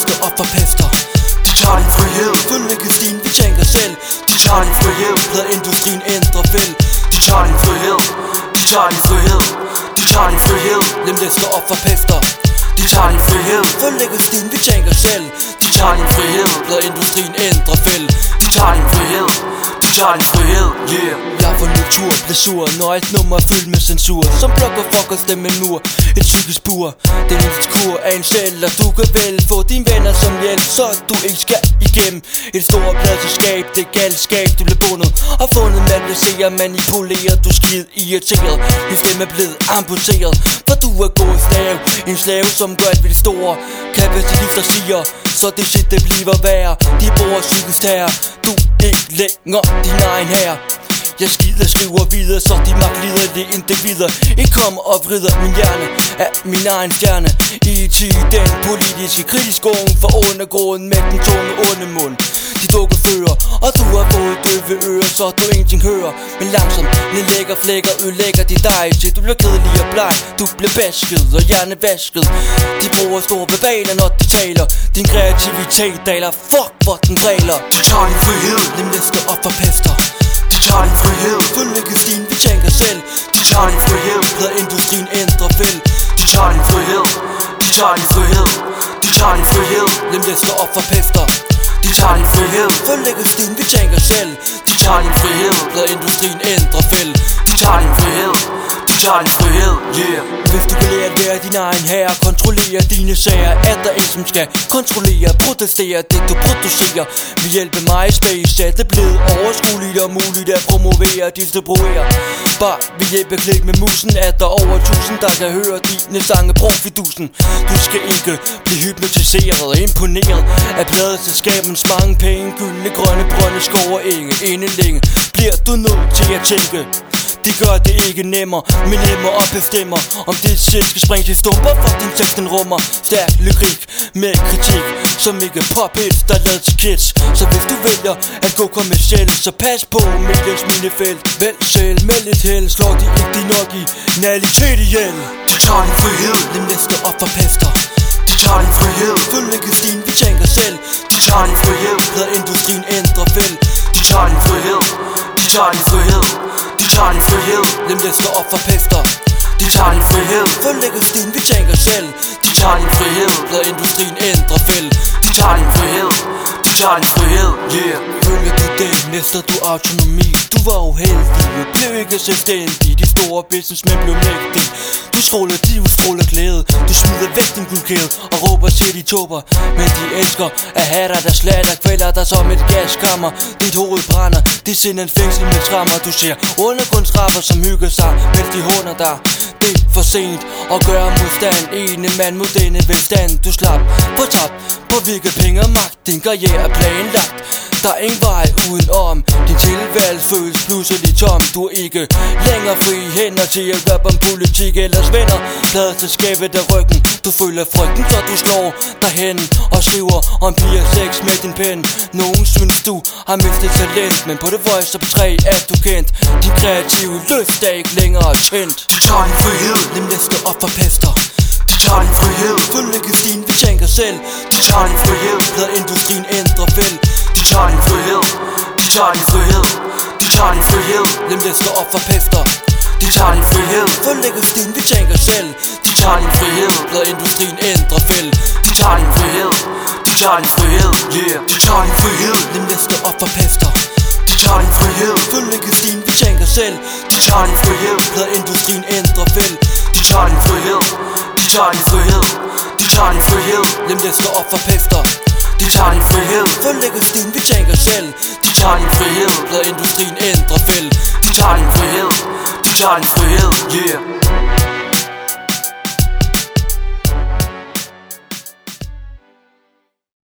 løfter op og pefter De tager din frihed Kun med Gudin, vi tænker selv. De tager din frihed Lad industrien ændre vil De tager din frihed for tager din frihed De tager din frihed Dem løfter op og pefter de tager din frihed Følg Gudin, vi tænker selv. De tager din frihed Lad industrien ændre vil De tager for frihed tager din frihed, yeah. Jeg får natur, bliver sur, når et nummer er fyldt med censur. Som blokker fucker stemme en mur, et psykisk bur. Den eneste kur er en selv, og du kan vel få dine venner som hjælp Så du ikke skal igennem. Et stort pladselskab Det galskab, du bliver bundet. Og fundet manipulerer, manipuleret Du skid irriteret, din stemme er blevet amputeret For du er god slave, en slave som gør alt ved det store. Kapitalister siger, så det shit det bliver værre. De bruger psykisk terror, du ikke længere din egen her jeg skider, skriver videre, så de magtlider det individer I kommer og vrider min hjerne af min egen stjerne. I tid den politiske kritisk for undergrunden med den tunge onde mund. De dukker fører, og du har fået døve ører, så du ingenting hører. Men langsomt, lægger flækker, ødelægger de dig til. Du bliver kedelig og bleg, du bliver basket og hjernevasket De bruger store verbaler, når de taler. Din kreativitet daler, fuck hvor den dræler De tager din frihed, dem skal op for pester. Tager din frihed. Følgegestin, vi tænker selv. De tager din frihed. Pladeindustrien ændrer fæld De tager din frihed. De tager din frihed. De tager din frihed. Lemlæsker op for pester De tager din frihed. Følgegestin, vi tænker selv. De tager din frihed. Pladeindustrien ændrer fæld De tager din frihed. De tager din frihed, yeah. Hvis du kan lære at være din egen herre Kontrollere dine sager. Er der en som skal kontrollere Protestere det du producerer. Ved hjælp af MySpace er det blevet overskueligt og muligt at promovere distribuere bar ved hjælp klik med musen. Er der over tusind der kan høre dine sange? Profidusen Du skal ikke blive hypnotiseret. Og imponeret Af pladeselskabens mange penge Gyldne grønne brønde skove enge Inden længe. Bliver du nødt til at tænke det gør det ikke nemmere. Men nemmere og bestemmer Om det shit skal springe til stumper For din tekst den rummer. Stærk lyrik med kritik Som ikke pop hits der er lavet til kids. Så hvis du vælger at gå kommersielt Så pas på mediens minefelt. Vælg selv med lidt held. Slår de ikke din nok i Nalitet ihjel? De tager din frihed Den næste op for pester. De tager din frihed Følg stien, vi tænker selv. De tager din frihed Lad industrien ændre fæld De tager din frihed De tager din frihed. De tager din frihed Dem læsker op for pester. De tager din frihed. Følg stien, vi tænker selv. De tager din frihed Lad industrien ændre fæld. De tager din frihed. De tager din frihed, yeah. Følger du du autonomi? Du var uheldig, og blev ikke selvstændig. De store businessmænd blev mægtige Du stråler, de udstråler glæde. Du smider væk din guldkæde og råber til de tober Men de elsker at have dig, der slatter Kvælder dig som et gaskammer. Dit hoved brænder, de sender en fængsel med trammer. Du ser undergrundsrapper som hygger sig Mens de hunder dig. Det er for sent at gøre modstand. Ene mand mod denne velstand. Du slap på top På hvilke penge og magt. Din karriere er planlagt. Der er ingen vej udenom. Din tilværelse føles pludselig tom. Du er ikke længere fri. Hænder til at gøre om politik Ellers venner Pladeselskabet af ryggen. Du føler frygten så du står derhen Og skriver om piger sex med din pen. Nogen synes du har mistet talent Men på det voice op 3 er du kendt. Din kreative løft er ikke længere tændt. Du tager din frihed den næste op for pester. Du tager din frihed Følg stien, vi tænker selv. Du tager din frihed Lad industrien ændre vel tager din frihed De tager din frihed De tager din frihed Dem læsker op for pester De tager din frihed Følg stien, vi tænker selv De tager din frihed Lad industrien ændre fæld De tager din frihed De tager din frihed, yeah De tager din frihed Dem læsker op for pester De tager din frihed Følg stien, vi tænker selv De tager din frihed Lad industrien ændre fæld De tager din frihed De tager din frihed De tager din frihed Dem læsker op for pester de tager din frihed. Følg stien, vi tænker selv. De tager din frihed. Lad industrien ændre fæld De tager din frihed. De tager din frihed, yeah.